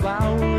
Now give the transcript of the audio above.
flowers.